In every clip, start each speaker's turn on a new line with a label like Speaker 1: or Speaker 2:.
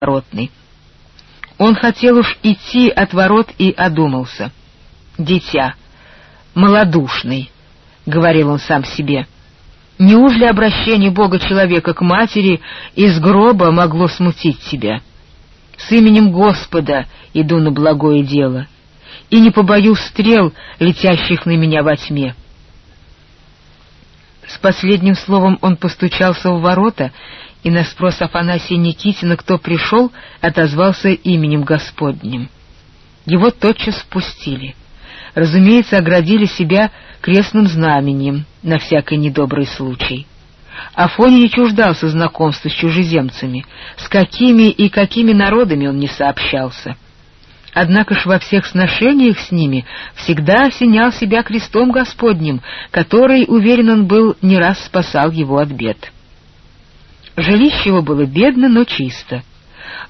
Speaker 1: воротный. Он хотел уж идти от ворот и одумался. «Дитя, малодушный», — говорил он сам себе, — «неужели обращение Бога человека к матери из гроба могло смутить тебя? С именем Господа иду на благое дело, и не побоюсь стрел, летящих на меня во тьме». С последним словом он постучался в ворота и на спрос Афанасия Никитина, кто пришел, отозвался именем Господним. Его тотчас спустили. Разумеется, оградили себя крестным знаменем на всякий недобрый случай. Афоня не чуждался знакомства с чужеземцами, с какими и какими народами он не сообщался. Однако ж во всех сношениях с ними всегда осенял себя крестом Господним, который, уверен он был, не раз спасал его от бед. Жилище его было бедно, но чисто.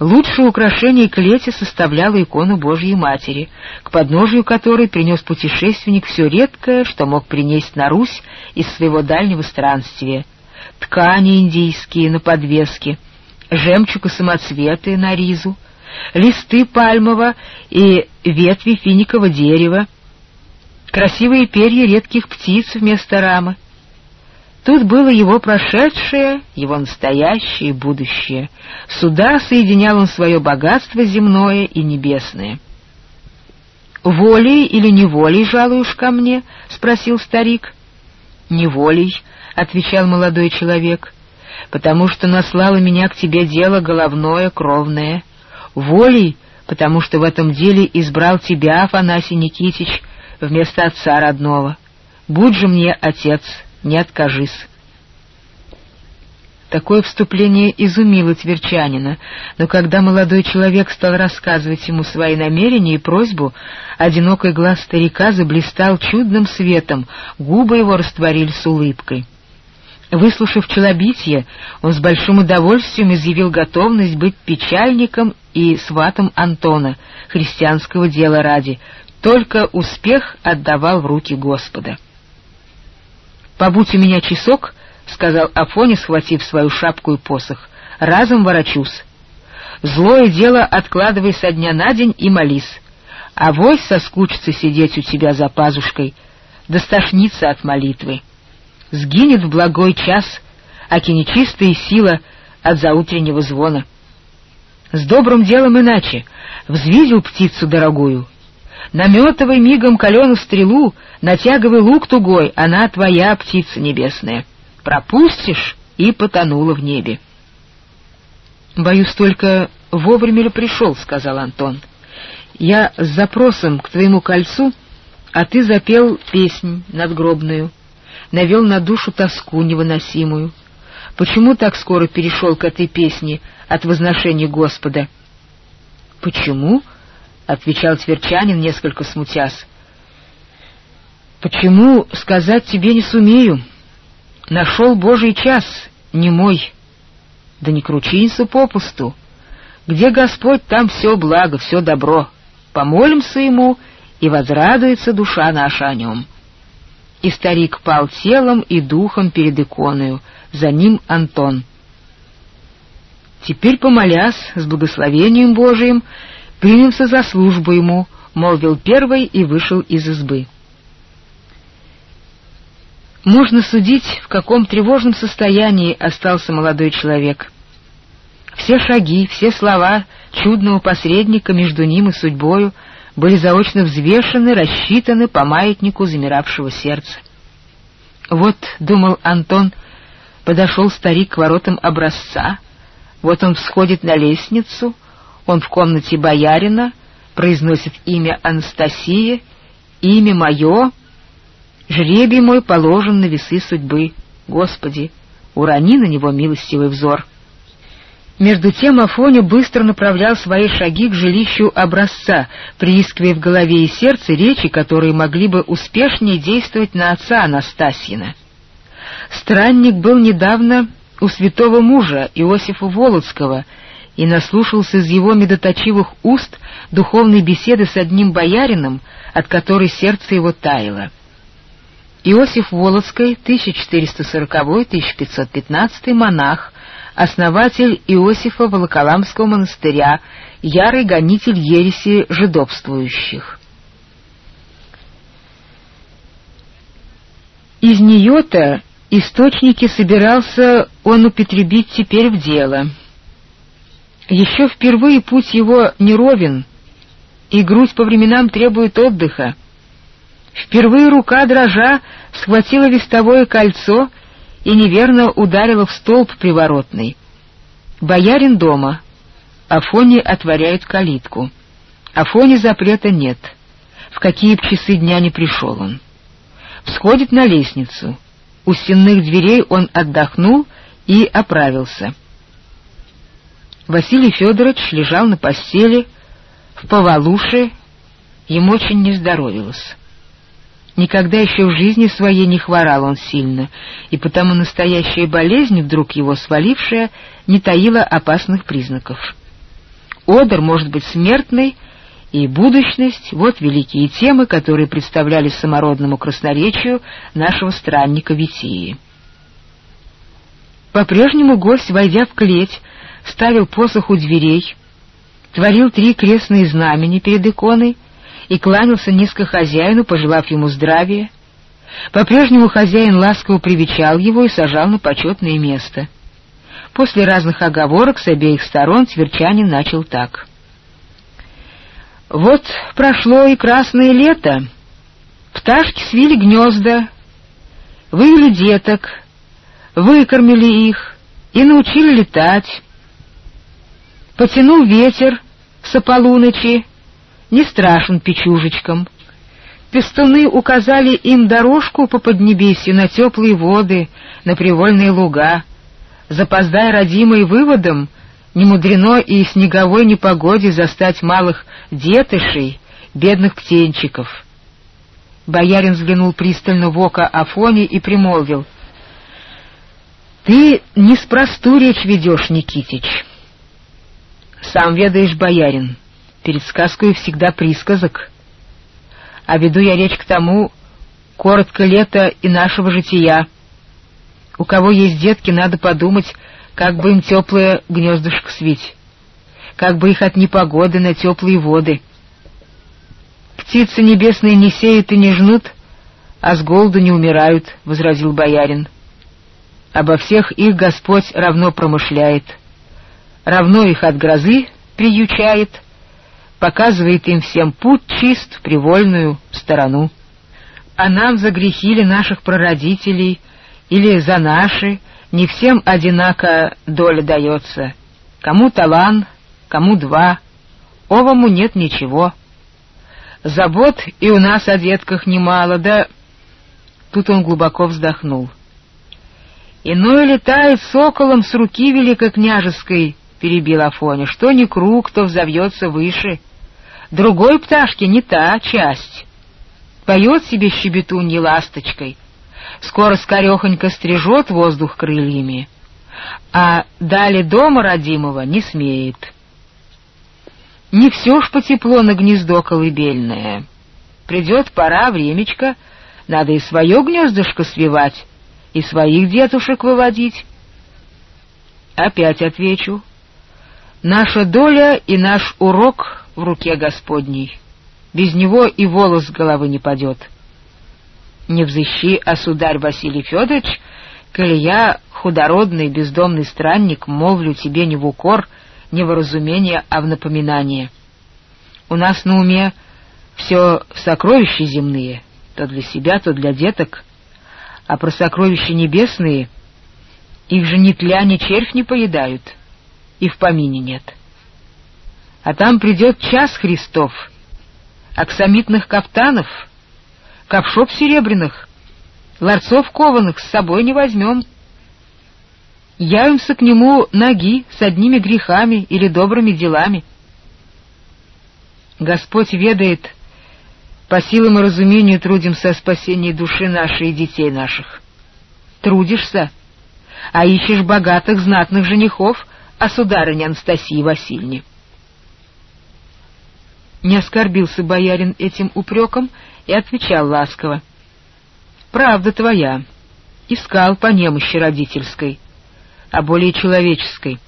Speaker 1: Лучшее украшение клети составляла икону Божьей Матери, к подножию которой принес путешественник все редкое, что мог принести на Русь из своего дальнего странствия. Ткани индийские на подвеске, жемчуг и самоцветы на ризу, листы пальмового и ветви финикового дерева, красивые перья редких птиц вместо рамы, Тут было его прошедшее, его настоящее и будущее. Сюда соединял он свое богатство земное и небесное. «Волей или неволей жалуешь ко мне?» — спросил старик. «Неволей», — отвечал молодой человек, — «потому что наслало меня к тебе дело головное, кровное. Волей, потому что в этом деле избрал тебя, Афанасий Никитич, вместо отца родного. Будь же мне отец» не откажись. Такое вступление изумило Тверчанина, но когда молодой человек стал рассказывать ему свои намерения и просьбу, одинокий глаз старика заблистал чудным светом, губы его растворились улыбкой. Выслушав челобитие, он с большим удовольствием изъявил готовность быть печальником и сватом Антона, христианского дела ради, только успех отдавал в руки Господа. «Побудь у меня часок», — сказал Афоня, схватив свою шапку и посох, — «разом ворочусь. Злое дело откладывай со дня на день и молись. А вось соскучится сидеть у тебя за пазушкой, да стошнится от молитвы. Сгинет в благой час, аки нечистая сила от заутреннего звона. С добрым делом иначе, взвизил птицу дорогую, Наметывай мигом каленую стрелу, натягивай лук тугой, она твоя птица небесная. Пропустишь — и потонула в небе. — Боюсь только, вовремя ли пришел, — сказал Антон. — Я с запросом к твоему кольцу, а ты запел песнь надгробную, навел на душу тоску невыносимую. Почему так скоро перешел к этой песне от возношения Господа? — Почему? — отвечал Тверчанин, несколько смутясь. «Почему, сказать тебе не сумею? Нашел Божий час, не мой. Да не кручинься попусту. Где Господь, там все благо, все добро. Помолимся Ему, и возрадуется душа наша о Нем». И старик пал телом и духом перед иконою, за ним Антон. Теперь, помолясь с благословением Божиим, «Примемся за службу ему», — молвил первый и вышел из избы. Можно судить, в каком тревожном состоянии остался молодой человек. Все шаги, все слова чудного посредника между ним и судьбою были заочно взвешены, рассчитаны по маятнику замиравшего сердца. Вот, — думал Антон, — подошел старик к воротам образца, вот он всходит на лестницу — он в комнате боярина произносит имя Анастасия, имя мое, жребий мой положен на весы судьбы. Господи, урони на него милостивый взор. Между тем Афоня быстро направлял свои шаги к жилищу образца, приискивая в голове и сердце речи, которые могли бы успешнее действовать на отца Анастасьина. Странник был недавно у святого мужа Иосифа Володского — и наслушался из его медоточивых уст духовной беседы с одним боярином, от которой сердце его таяло. Иосиф Волоцкий, 1440-1515, монах, основатель Иосифа Волоколамского монастыря, ярый гонитель ереси жидовствующих. Из нее-то источники собирался он употребить теперь в дело. Еще впервые путь его неровен, и грудь по временам требует отдыха. Впервые рука дрожа схватила вестовое кольцо и неверно ударила в столб приворотный. Боярин дома. Афоне отворяют калитку. Афоне запрета нет. В какие б часы дня не пришел он. Всходит на лестницу. У стенных дверей он отдохнул и оправился. Василий Федорович лежал на постели, в повалуше, ему очень не здоровилось. Никогда еще в жизни своей не хворал он сильно, и потому настоящая болезнь, вдруг его свалившая, не таила опасных признаков. Одер может быть смертный, и будущность — вот великие темы, которые представляли самородному красноречию нашего странника Витии. По-прежнему гость, войдя в клеть, ставил посох у дверей, творил три крестные знамени перед иконой и кланялся низко хозяину, пожелав ему здравия. По-прежнему хозяин ласково привечал его и сажал на почетное место. После разных оговорок с обеих сторон Тверчанин начал так. «Вот прошло и красное лето, пташки свили гнезда, вывели деток, выкормили их и научили летать, Потянул ветер с полуночи, не страшен печужечкам. Пестуны указали им дорожку по Поднебесью на теплые воды, на привольные луга. Запоздай родимой выводом, не мудрено и снеговой непогоде застать малых детышей, бедных птенчиков. Боярин взглянул пристально в око Афоне и примолвил. — Ты неспросту речь ведешь, Никитич. Сам ведаешь, боярин, перед сказкой всегда присказок. А веду я речь к тому, коротко лето и нашего жития. У кого есть детки, надо подумать, как бы им теплое гнездышко свить, как бы их от непогоды на теплые воды. Птицы небесные не сеют и не жнут, а с голоду не умирают, — возразил боярин. Обо всех их Господь равно промышляет — равно их от грозы приючает, показывает им всем путь чист в привольную сторону. А нам за грехи ли наших прародителей или за наши не всем одинако доля дается. Кому талан, кому два, овому нет ничего. Забот и у нас о детках немало, да... Тут он глубоко вздохнул. Иной летает соколом с руки великокняжеской, — перебил Афоня, — что ни круг, то взовьется выше. Другой пташки не та часть. Поет себе щебетунья ласточкой, скоро скорехонько стрижет воздух крыльями, а дали дома родимого не смеет. Не все ж потепло на гнездо колыбельное. Придет пора, времечко, надо и свое гнездышко свивать, и своих детушек выводить. Опять отвечу, Наша доля и наш урок в руке Господней. Без него и волос с головы не падет. Не взыщи, а сударь Василий Федорович, коли я, худородный бездомный странник, молвлю тебе не в укор, не в разумение, а в напоминание. У нас на уме все сокровища земные, то для себя, то для деток, а про сокровища небесные их же ни тля, ни червь не поедают» и в помине нет. А там придет час Христов, аксамитных кафтанов, ковшов серебряных, ларцов кованых с собой не возьмем. Явимся к нему ноги с одними грехами или добрыми делами. Господь ведает, по силам и разумению трудимся о спасении души нашей и детей наших. Трудишься, а ищешь богатых знатных женихов — о сударыне Анастасии Васильевне. Не оскорбился боярин этим упреком и отвечал ласково. — Правда твоя. Искал по немощи родительской. а более человеческой.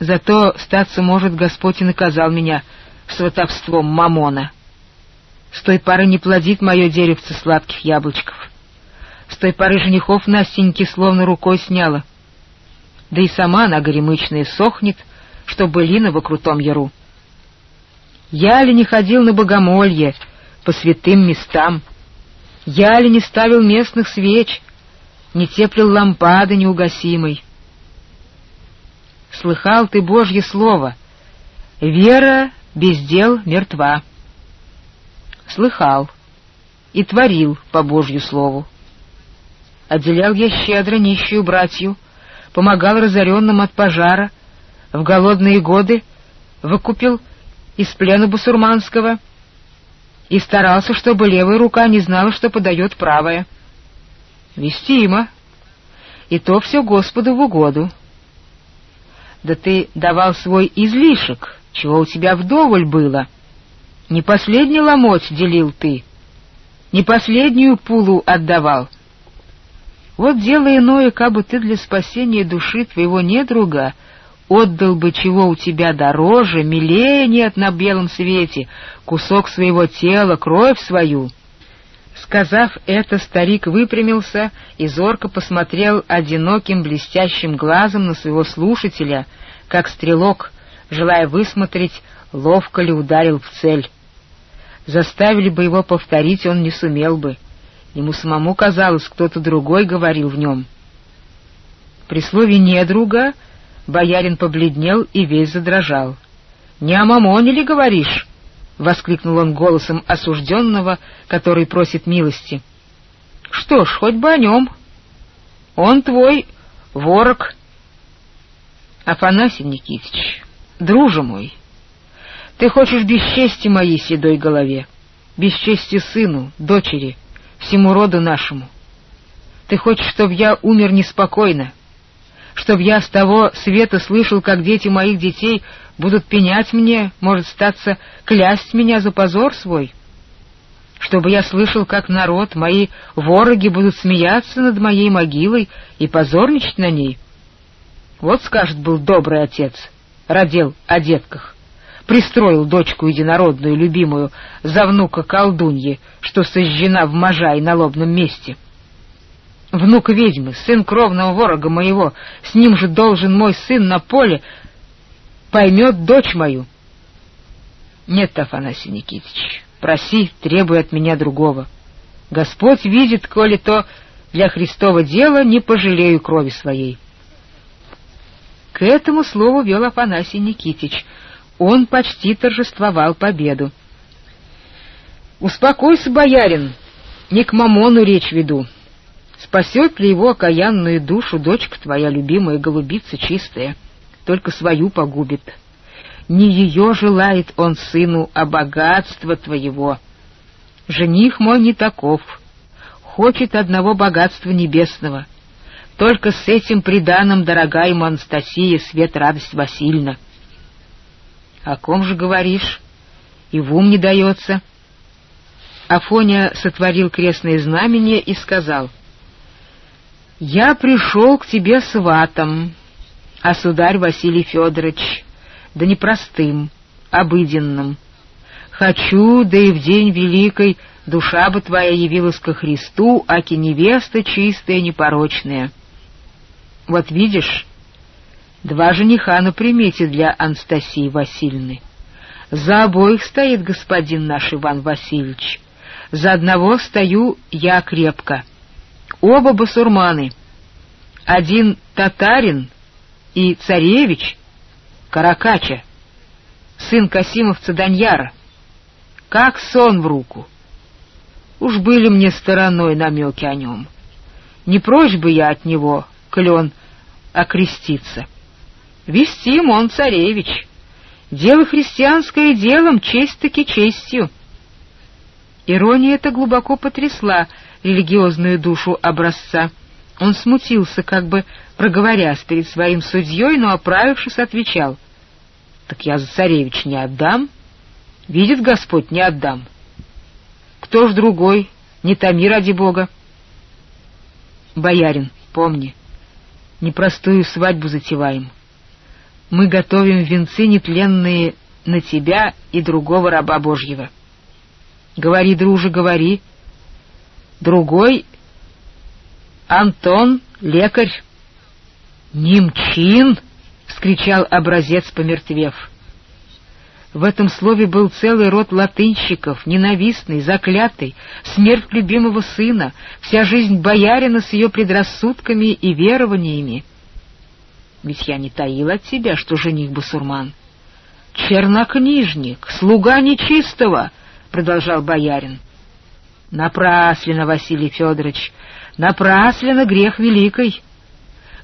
Speaker 1: Зато, статься может, Господь и наказал меня сватовством мамона. С той поры не плодит мое деревце сладких яблочков. С той поры женихов Настеньки словно рукой сняла. Да и сама она горемычная сохнет, что былина во крутом яру. Я ли не ходил на богомолье, по святым местам? Я ли не ставил местных свеч, не теплил лампады неугасимой? Слыхал ты Божье слово, вера без дел мертва. Слыхал и творил по Божью слову. Отделял я щедро нищую братью, помогал разоренным от пожара, в голодные годы выкупил из плена бусурманского и старался, чтобы левая рука не знала, что подает правая. Вестимо. И то все Господу в угоду. Да ты давал свой излишек, чего у тебя вдоволь было. Не последний ломоть делил ты, не последнюю пулу отдавал. Вот дело иное, как бы ты для спасения души твоего недруга отдал бы чего у тебя дороже, милее нет на белом свете, кусок своего тела, кровь свою. Сказав это, старик выпрямился и зорко посмотрел одиноким блестящим глазом на своего слушателя, как стрелок, желая высмотреть, ловко ли ударил в цель. Заставили бы его повторить, он не сумел бы. Ему самому казалось, кто-то другой говорил в нем. При слове «недруга» боярин побледнел и весь задрожал. «Не о мамоне ли говоришь?» — воскликнул он голосом осужденного, который просит милости. «Что ж, хоть бы о нем. Он твой ворог». «Афанасий Никитич, друже мой, ты хочешь бесчести моей седой голове, бесчести сыну, дочери, всему роду нашему. Ты хочешь, чтобы я умер неспокойно, чтоб я с того света слышал, как дети моих детей будут пенять мне, может статься, клясть меня за позор свой, чтобы я слышал, как народ, мои вороги будут смеяться над моей могилой и позорничать на ней. Вот, скажет, был добрый отец, родил о детках, пристроил дочку единородную, любимую, за внука колдуньи, что сожжена в Можай на лобном месте — внук ведьмы, сын кровного ворога моего, с ним же должен мой сын на поле, поймет дочь мою. Нет, Афанасий Никитич, проси, требуй от меня другого. Господь видит, коли то для Христова дела не пожалею крови своей. К этому слову вел Афанасий Никитич. Он почти торжествовал победу. «Успокойся, боярин, не к мамону речь веду. Спасет ли его окаянную душу дочка твоя, любимая голубица чистая? Только свою погубит. Не ее желает он сыну, а богатство твоего. Жених мой не таков, хочет одного богатства небесного. Только с этим приданым, дорогая Анастасия, свет радость Васильевна. О ком же говоришь? И в ум не дается. Афоня сотворил крестное знамение и сказал — «Я пришел к тебе сватом, а сударь Василий Федорович, да не простым, обыденным. Хочу, да и в день великой душа бы твоя явилась ко Христу, аки невеста чистая, непорочная. Вот видишь, два жениха на примете для Анастасии Васильевны. За обоих стоит господин наш Иван Васильевич. За одного стою я крепко — Оба басурманы. Один татарин и царевич Каракача, сын Касимовца Даньяра. Как сон в руку. Уж были мне стороной намеки о нем. Не прочь бы я от него, клен, окреститься. Вестим он царевич. Дело христианское делом, честь-таки честью. Ирония эта глубоко потрясла религиозную душу образца. Он смутился, как бы проговорясь перед своим судьей, но, оправившись, отвечал. — Так я за царевич не отдам. Видит Господь, не отдам. Кто ж другой? Не томи ради Бога. Боярин, помни, непростую свадьбу затеваем. Мы готовим венцы нетленные на тебя и другого раба Божьего. Говори, друже, говори. Другой — Антон, лекарь. «Немчин!» — вскричал образец, помертвев. В этом слове был целый род латынщиков, ненавистный, заклятый, смерть любимого сына, вся жизнь боярина с ее предрассудками и верованиями. Ведь я не таил от тебя, что жених басурман. «Чернокнижник, слуга нечистого!» — продолжал боярин. «Напрасленно, Василий Федорович, напрасленно грех великой!»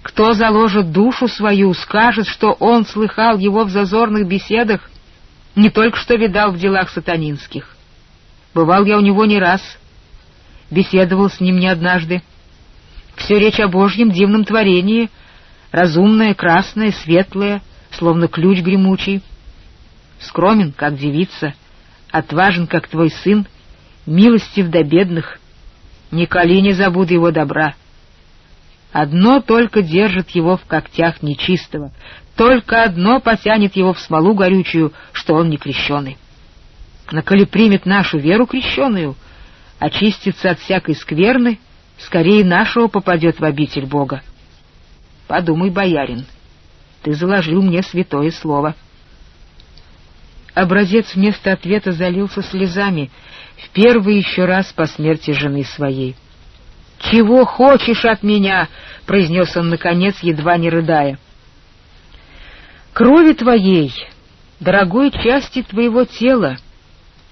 Speaker 1: Кто заложит душу свою, скажет, что он слыхал его в зазорных беседах, не только что видал в делах сатанинских. Бывал я у него не раз, беседовал с ним не однажды. Все речь о Божьем дивном творении, разумное, красное, светлое, словно ключ гремучий. Скромен, как девица, отважен, как твой сын, милостив до бедных. Николи не забуду его добра. Одно только держит его в когтях нечистого, только одно потянет его в смолу горючую, что он не крещеный. Но коли примет нашу веру крещеную, очистится от всякой скверны, скорее нашего попадет в обитель Бога. Подумай, боярин, ты заложил мне святое слово. Образец вместо ответа залился слезами, в первый еще раз по смерти жены своей. «Чего хочешь от меня?» — произнес он, наконец, едва не рыдая. «Крови твоей, дорогой части твоего тела,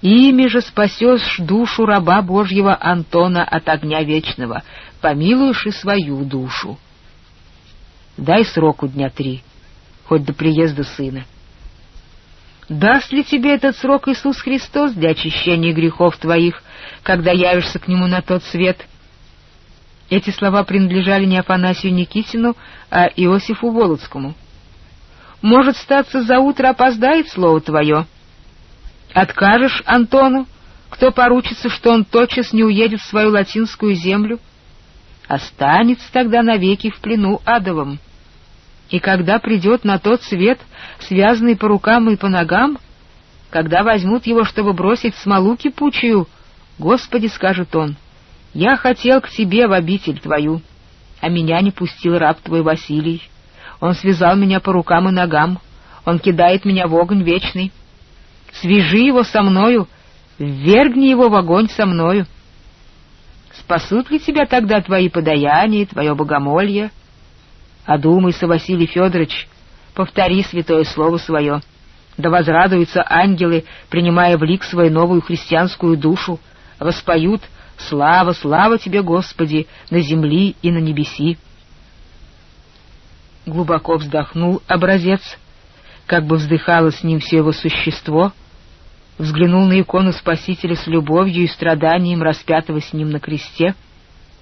Speaker 1: ими же спасешь душу раба Божьего Антона от огня вечного, помилуешь и свою душу. Дай сроку дня три, хоть до приезда сына. Даст ли тебе этот срок Иисус Христос для очищения грехов твоих, когда явишься к Нему на тот свет?» Эти слова принадлежали не Афанасию Никитину, а Иосифу Володскому. «Может, статься, за утро опоздает слово твое. Откажешь Антону, кто поручится, что он тотчас не уедет в свою латинскую землю? Останется тогда навеки в плену адовом. И когда придет на тот свет, связанный по рукам и по ногам, когда возьмут его, чтобы бросить смолу кипучую, Господи, скажет он, — я хотел к тебе в обитель твою, а меня не пустил раб твой Василий. Он связал меня по рукам и ногам, он кидает меня в огонь вечный. Свяжи его со мною, ввергни его в огонь со мною. Спасут ли тебя тогда твои подаяния, твое богомолье? Одумайся, Василий Федорович, повтори святое слово свое. Да возрадуются ангелы, принимая в лик свою новую христианскую душу, воспоют — Слава, слава тебе, Господи, на земли и на небеси. Глубоко вздохнул образец, как бы вздыхало с ним все его существо, взглянул на икону Спасителя с любовью и страданием распятого с ним на кресте.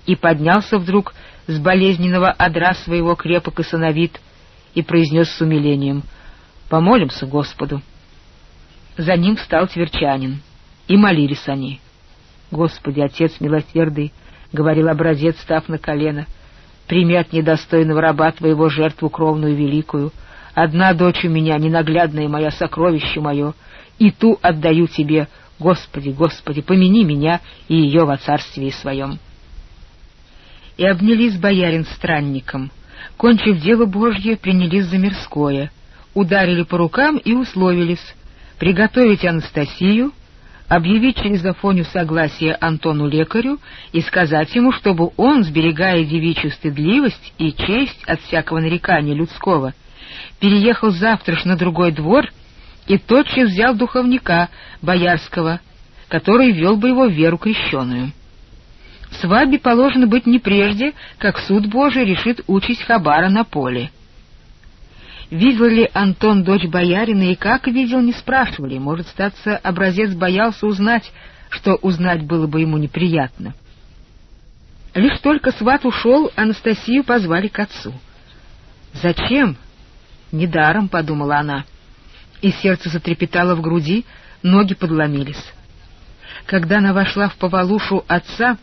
Speaker 1: И поднялся вдруг с болезненного одра своего крепок и сыновит и произнес с умилением «Помолимся Господу». За ним встал тверчанин, и молились они. Господи, Отец милосердный, — говорил образец, став на колено, — прими от недостойного раба твоего жертву кровную великую. Одна дочь у меня, ненаглядная моя, сокровище мое, и ту отдаю тебе, Господи, Господи, помяни меня и ее во царстве своем. И обнялись боярин странником, кончив дело Божье, принялись за мирское, ударили по рукам и условились приготовить Анастасию, объявить через Афоню согласие Антону лекарю и сказать ему, чтобы он, сберегая девичью стыдливость и честь от всякого нарекания людского, переехал завтра ж на другой двор и тотчас взял духовника боярского, который вел бы его в веру крещеную. Свадьбе положено быть не прежде, как суд Божий решит участь Хабара на поле. Видел ли Антон дочь боярина и как видел, не спрашивали. Может, статься, образец боялся узнать, что узнать было бы ему неприятно. Лишь только сват ушел, Анастасию позвали к отцу. «Зачем?» «Недаром», — подумала она. И сердце затрепетало в груди, ноги подломились. Когда она вошла в повалушу отца,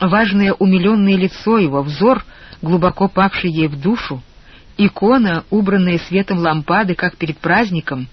Speaker 1: важное умиленное лицо его, взор, глубоко павший ей в душу, Икона, убранная светом лампады, как перед праздником,